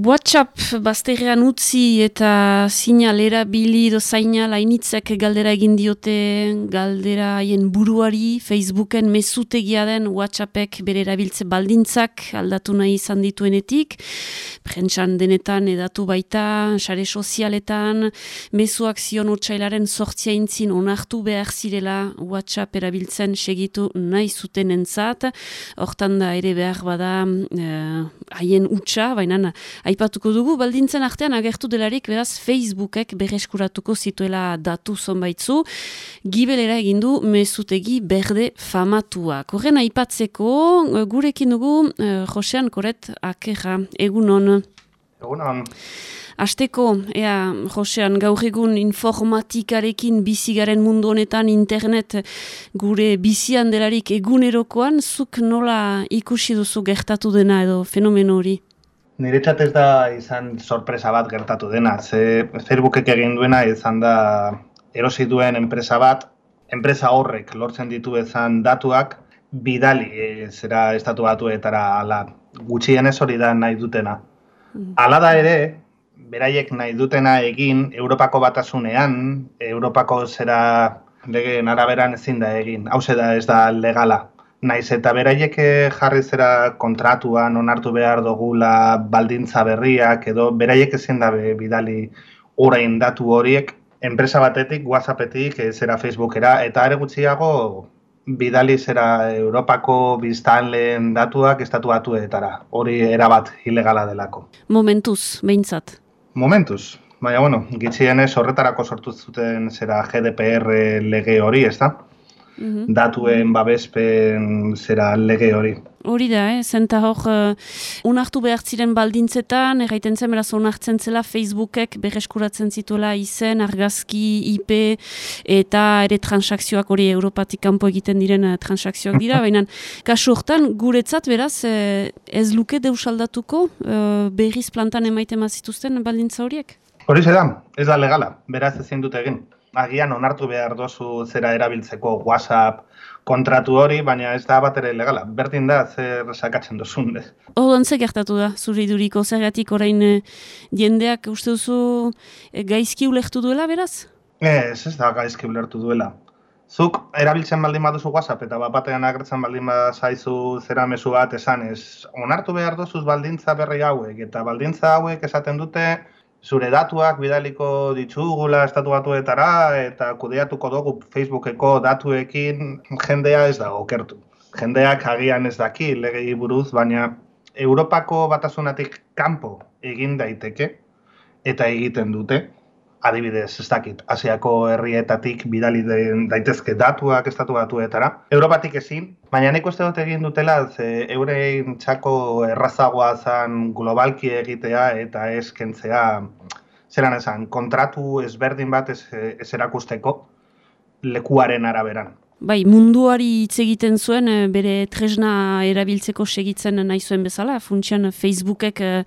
WhatsApp bazterrean utzi eta sinalera bili do zaina lainitzek galdera egin diote galdera haien buruari Facebooken mezutegia den WhatsAppek bere erabiltze baldintzak aldatu nahi izan dituenetik. Prentsan denetan edatu baita sare sozialetan mezuak zion urtsailaren sortzia intzin onartu behar zirela WhatsApp erabiltzen segitu nahi zuten entzat hortan da ere behar bada eh, haien uh, utxa, baina aipatuko dugu, baldintzen artean agertu delarik, beraz, Facebookek berreskuratuko zituela datu zonbaitzu, gibelera egindu mezutegi berde famatua. Korren aipatzeko, gurekin dugu, uh, Josean Koret, akerra, egunon. Egunon. Azteko, ea, Josean, gaur egun informatikarekin bizigaren mundu honetan internet gure bizian delarik egunerokoan, zuk nola ikusi duzu gertatu dena edo fenomeno hori? Niretzat ez da izan sorpresa bat gertatu dena. Ze Facebookek egin duena izan da erosi duen enpresa bat, enpresa horrek lortzen ditu ezan datuak, bidali e, zera estatu batuetara ala gutxien ez hori da nahi dutena. Mm. Ala da ere, beraiek nahi dutena egin Europako batasunean, Europako zera lege araberan ezin da egin. Hau da ez da legala. Naiz eta beraiek eh, jarri zera kontratuan onartu behar dugula baldintza berriak edo beraiek ezin da bidali orain datu horiek enpresa batetik, WhatsAppetik, eh, zera Facebookera eta ere gutxiago bidali zera Europako biztanleen datuak estatu batuetara. Hori erabat ilegala delako. Momentuz, behintzat. Momentuz. Baina, bueno, gitxienez horretarako sortu zuten zera GDPR lege hori, ez da? Mhm. datuen babespen zera lege hori. Hori da, eh? zenta hor, uh, unartu behar ziren baldintzetan, erraiten zen beraz unartzen zela Facebookek berreskuratzen zituela izen, argazki, IP, eta ere transakzioak hori Europatik kanpo egiten diren uh, transakzioak dira, baina kasu hortan guretzat beraz uh, ez luke deus aldatuko uh, berriz plantan emaiten mazituzten baldintza horiek? Hori da, ez da legala, beraz ezin dute egin agian onartu behar dozu zera erabiltzeko WhatsApp kontratu hori, baina ez da bat ere legala. Berdin da, zer sakatzen dozun. Hor, ze gertatu da, zuri duriko, zergatik orain eh, jendeak uste duzu eh, gaizki ulertu duela, beraz? Ez, ez da gaizki ulertu duela. Zuk erabiltzen baldin baduzu WhatsApp eta bat batean agertzen baldin bazaizu zera mezu bat esan ez, onartu behar dozuz baldintza berri hauek, eta baldintza hauek esaten dute, zure datuak bidaliko ditugula estatu batuetara eta kudeatuko dugu Facebookeko datuekin jendea ez dago okertu. Jendeak agian ez daki legei buruz, baina Europako batasunatik kanpo egin daiteke eta egiten dute adibidez, ez dakit, Asiako herrietatik bidali daitezke datuak estatu batuetara. Europatik ezin, baina nik uste dut egin dutela, ze eurein txako errazagoa zen globalki egitea eta ez kentzea, zelan esan, kontratu ezberdin bat ez, ez erakusteko lekuaren araberan. Bai, munduari hitz egiten zuen eh, bere tresna erabiltzeko segitzen nahi zuen bezala, funtsian Facebookek eh,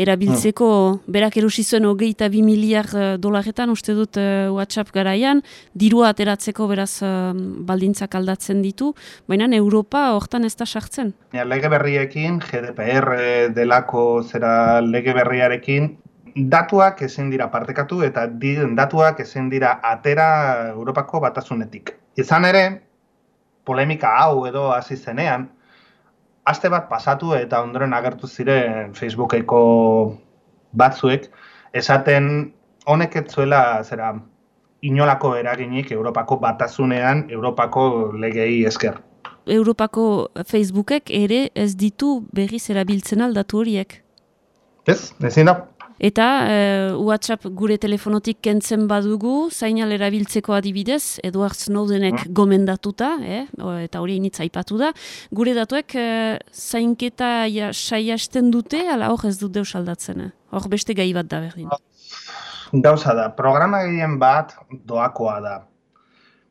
erabiltzeko hmm. berak erusi zuen hogeita bi miliar eh, dolaretan, uste dut WhatsApp garaian, dirua ateratzeko beraz baldintzak aldatzen ditu, baina Europa hortan ez da sartzen. Ja, lege berriekin, GDPR delako zera lege berriarekin, datuak ezin dira partekatu eta datuak ezin dira atera Europako batasunetik. Izan ere, polemika hau edo hasi zenean, aste bat pasatu eta ondoren agertu ziren Facebookeko batzuek, esaten honek ez zuela zera inolako eraginik Europako batasunean Europako legei esker. Europako Facebookek ere ez ditu berriz erabiltzen aldatu horiek? Ez, ezin da, Eta uh, WhatsApp gure telefonotik kentzen badugu, zainal erabiltzeko adibidez, Edward Snowdenek mm. gomendatuta, eh? eta hori initza ipatu da, gure datuek uh, zainketa ja, saiasten dute, ala hor ez dut deus aldatzen. Eh? Hor beste gai bat da berdin. Gauza da, programa gehien bat doakoa da.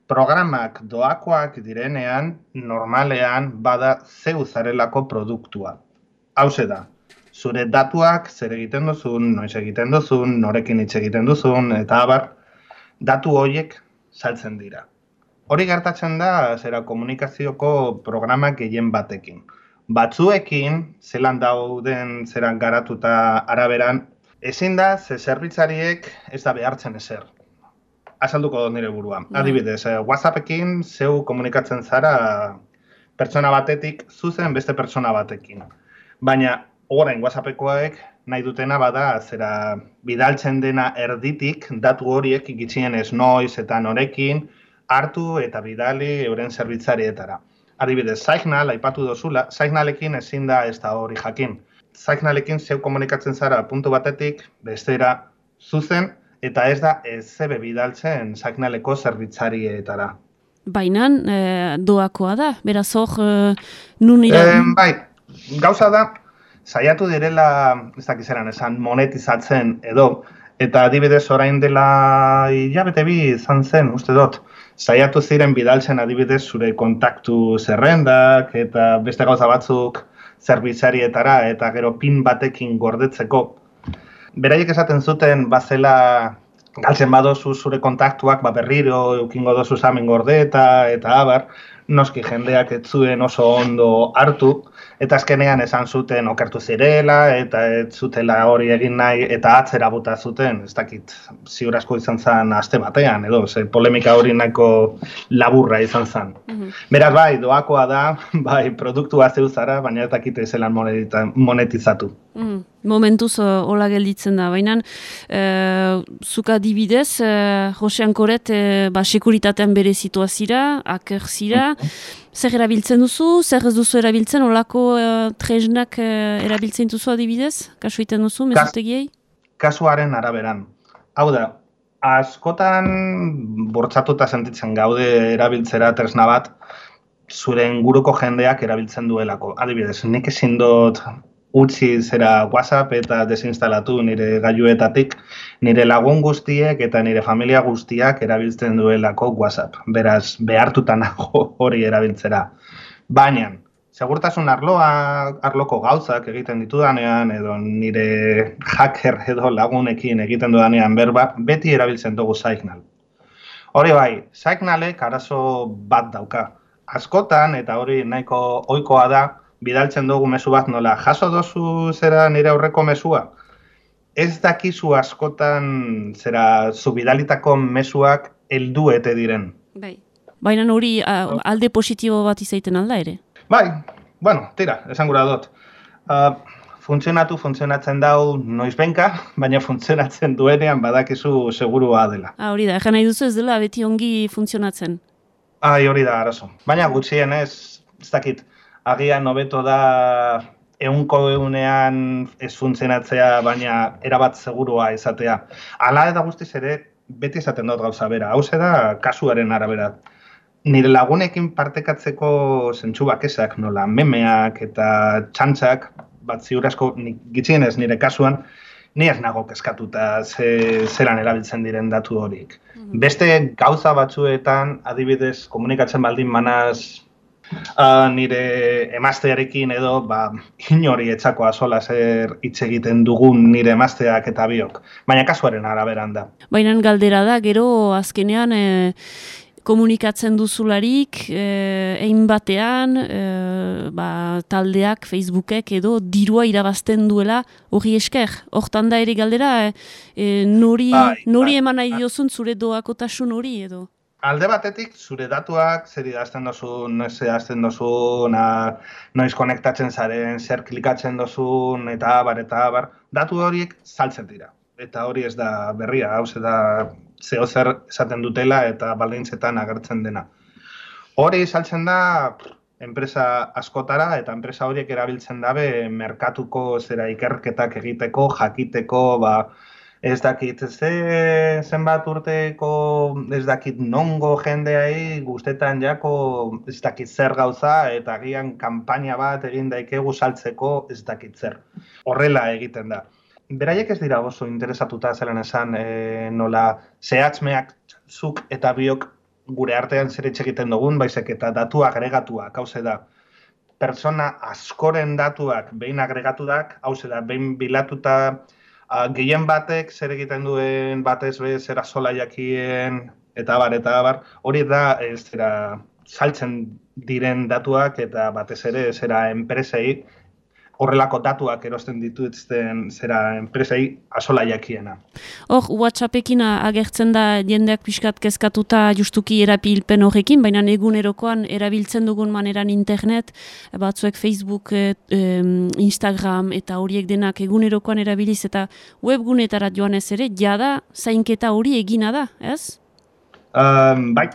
Programak doakoak direnean, normalean, bada zeu zarelako produktua. Hau da, zure datuak zer egiten duzun, noiz egiten duzun, norekin hitz egiten duzun, eta abar, datu horiek saltzen dira. Hori gertatzen da, zera komunikazioko programak gehien batekin. batzuekin, zelan dauden zeran garatuta araberan, ezin da, ze zerbitzariek ez da behartzen ezer. Azalduko dut nire burua. Bai. Adibidez, eh, WhatsAppekin zeu komunikatzen zara pertsona batetik zuzen beste pertsona batekin. Baina, orain WhatsAppekoek nahi dutena bada, zera bidaltzen dena erditik, datu horiek ikitzien ez noiz eta norekin, hartu eta bidali euren zerbitzarietara. Adibidez, Signal, aipatu dozula, Signalekin ezin da ez da hori jakin. Signalekin zeu komunikatzen zara puntu batetik, bestera, zuzen, eta ez da ez zebe bidaltzen Signaleko zerbitzarietara. Baina e, doakoa da, beraz hor, e, nun ira... bai, gauza da, saiatu direla, ez dakizeran esan, monetizatzen edo, eta adibidez orain dela hilabete bi izan zen, uste dut, saiatu ziren bidaltzen adibidez zure kontaktu zerrendak eta beste gauza batzuk zerbitzarietara eta gero pin batekin gordetzeko. Beraiek esaten zuten bazela galtzen badozu zure kontaktuak ba berriro eukingo dozu zamen gorde eta eta abar, noski jendeak ez zuen oso ondo hartu, eta azkenean esan zuten okertu zirela, eta ez zutela hori egin nahi, eta atzera buta zuten, ez dakit, ziur asko izan zen aste batean, edo, ze polemika hori nahiko laburra izan zen. Mm Beraz, bai, doakoa da, bai, produktua zeuzara, baina ez dakit zelan monetizatu. Mm Momentuz hola gelditzen da, baina e, zuka dibidez, e, Josean Koret, e, ba, sekuritatean bere situazira, aker zira, zer erabiltzen duzu, zer ez duzu erabiltzen, olako uh, tresnak uh, erabiltzen duzu adibidez, kasu iten duzu, mezutegiei? kasuaren araberan. Hau da, askotan bortzatuta sentitzen gaude erabiltzera tresna bat, zure guruko jendeak erabiltzen duelako. Adibidez, nik ezin dut utzi zera WhatsApp eta desinstalatu nire gaiuetatik, nire lagun guztiek eta nire familia guztiak erabiltzen duelako WhatsApp. Beraz, behartuta nago hori erabiltzera. Baina, segurtasun arloa, arloko gauzak egiten ditudanean, edo nire hacker edo lagunekin egiten dudanean berba, beti erabiltzen dugu Signal. Hori bai, Signalek arazo bat dauka. Askotan, eta hori nahiko ohikoa da, bidaltzen dugu mezu bat nola, jaso dozu zera nire aurreko mezua? Ez dakizu askotan zera zu bidalitako mezuak heldu ete diren. Bai. Baina hori alde positibo bat izaiten alda ere? Bai, bueno, tira, esan gura dut. Uh, funtzionatu, funtzionatzen dau noiz benka, baina funtzionatzen duenean badakizu segurua dela. Ah, hori da, egan nahi duzu ez dela beti ongi funtzionatzen. Ai, hori da, arazo. Baina gutxien ez, ez dakit, agian hobeto da eunko eunean ez funtzionatzea, baina erabat segurua izatea. Hala eta guztiz ere, beti izaten dut gauza bera. Hau da, kasuaren arabera. Nire lagunekin partekatzeko zentsu bakesak, nola, memeak eta txantxak, bat ziur asko, gitzienez nire kasuan, ni ez nago keskatuta ze, zelan erabiltzen diren datu horik. Mhm. Beste gauza batzuetan, adibidez, komunikatzen baldin manaz uh, nire emaztearekin edo ba, inori etxako azola zer hitz egiten dugun nire emazteak eta biok. Baina kasuaren araberan da. Baina galdera da, gero azkenean e, komunikatzen duzularik, egin batean, e, ba, taldeak, Facebookek edo dirua irabazten duela hori esker. Hortan da ere galdera, e, nori, bai, nori bai, eman nahi diozun zure doakotasun hori edo? Alde batetik, zure datuak, zer idazten dozu, noiz idazten dozu, na, noiz konektatzen zaren, zer klikatzen dozu, eta bar, eta bar, datu horiek saltzen dira. Eta hori ez da berria, hau da zeo zer esaten dutela eta baldintzetan agertzen dena. Hori saltzen da, enpresa askotara eta enpresa horiek erabiltzen dabe merkatuko zera ikerketak egiteko, jakiteko, ba, ez dakit ze zenbat urteko ez dakit nongo jendeai guztetan jako ez dakit zer gauza eta agian kanpaina bat egin daikegu saltzeko ez dakit zer. Horrela egiten da. Beraiek ez dira oso interesatuta zelan esan e, nola zehatzmeak zuk eta biok gure artean zer egiten dugun, baizek eta datu agregatuak, hau da, pertsona askoren datuak behin agregatuak, hau da, behin bilatuta a, gehien batek zer egiten duen batez be zera sola jakien eta bar eta bar hori da ez zera saltzen diren datuak eta batez ere zera enpresei horrelako datuak erosten dituzten zera enpresei asola jakiena. Hor, WhatsAppekin agertzen da jendeak pixkat kezkatuta justuki erapilpen horrekin, baina egunerokoan erabiltzen dugun maneran internet, batzuek Facebook, e, Instagram eta horiek denak egunerokoan erabiliz eta webgunetara joan ez ere, jada zainketa hori egina da, ez? Um, bai,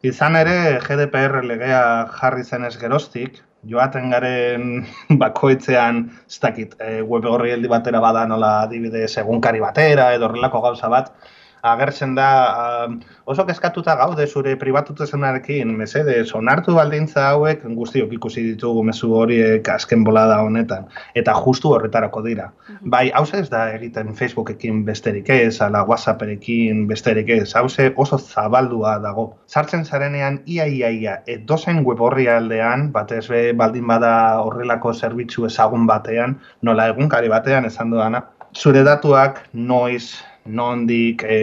izan ere GDPR legea jarri zen ez geroztik, joaten garen bakoitzean, ez dakit, e, web horri batera bada nola adibide segunkari batera edo horrelako gauza bat, agertzen da um, oso kezkatuta gaude zure pribatutasunarekin, mesede, onartu baldintza hauek guztiok ikusi ditugu mezu horiek azken bolada honetan eta justu horretarako dira. Mhm. Bai, hau ez da egiten Facebookekin besterik ez, ala WhatsApperekin besterik ez, hau oso zabaldua dago. Sartzen zarenean ia ia ia edozen web horri aldean, batez be baldin bada horrelako zerbitzu ezagun batean, nola egunkari batean esan dudana, zure datuak noiz nondik, e,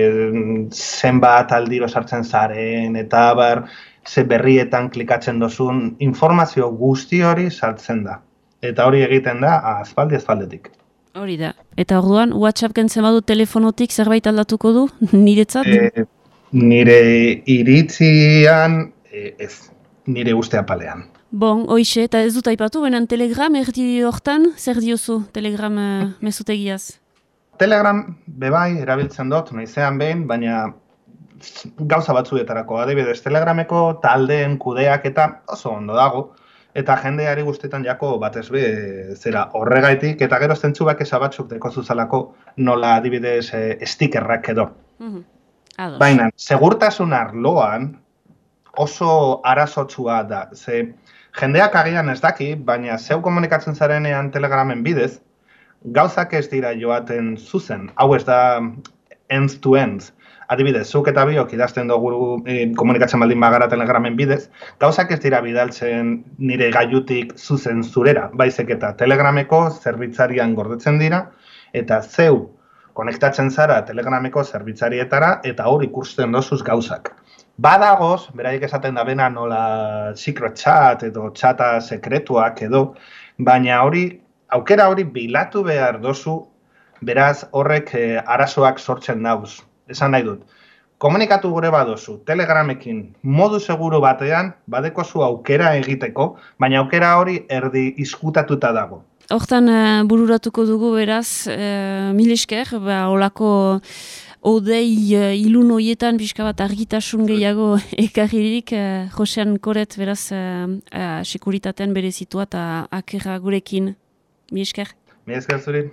zenbat aldiro sartzen zaren, eta bar, ze berrietan klikatzen dozun, informazio guzti hori sartzen da. Eta hori egiten da, azpaldi azpaldetik. Hori da. Eta orduan, WhatsApp kentzen badu telefonotik zerbait aldatuko du, niretzat? E, nire iritzian, e, ez, nire uste apalean. Bon, hoxe, eta ez dut aipatu, benen telegram erdi hortan, zer diozu telegram uh, mesutegiaz? Telegram bebai erabiltzen dut, noizean behin, baina gauza batzuetarako adibidez Telegrameko taldeen kudeak eta oso ondo dago eta jendeari guztetan jako batez be zera horregaitik eta gero zentzubak esa batzuk deko zuzalako nola adibidez e, stikerrak edo. Mm Baina, segurtasun arloan oso arazotsua da. Ze jendeak agian ez daki, baina zeu komunikatzen zarenean Telegramen bidez, gauzak ez dira joaten zuzen, hau ez da end to end. Adibidez, zuk eta biok idazten dugu e, komunikatzen baldin bagara telegramen bidez, gauzak ez dira bidaltzen nire gaiutik zuzen zurera, baizek eta telegrameko zerbitzarian gordetzen dira, eta zeu konektatzen zara telegrameko zerbitzarietara eta hor ikusten dozuz gauzak. Badagoz, beraiek esaten da bena nola secret chat edo txata sekretuak edo, baina hori aukera hori bilatu behar dozu, beraz horrek eh, arazoak sortzen dauz. Esan nahi dut. Komunikatu gure badozu, telegramekin modu seguru batean, badeko zu aukera egiteko, baina aukera hori erdi izkutatuta dago. Hortan uh, bururatuko dugu beraz, uh, mil ba, olako odei uh, ilun hoietan pixka bat argitasun gehiago ekarririk, uh, Josean Koret beraz uh, uh, sekuritatean bere zitua eta akerra gurekin. Mi esker. Mi esker zuri.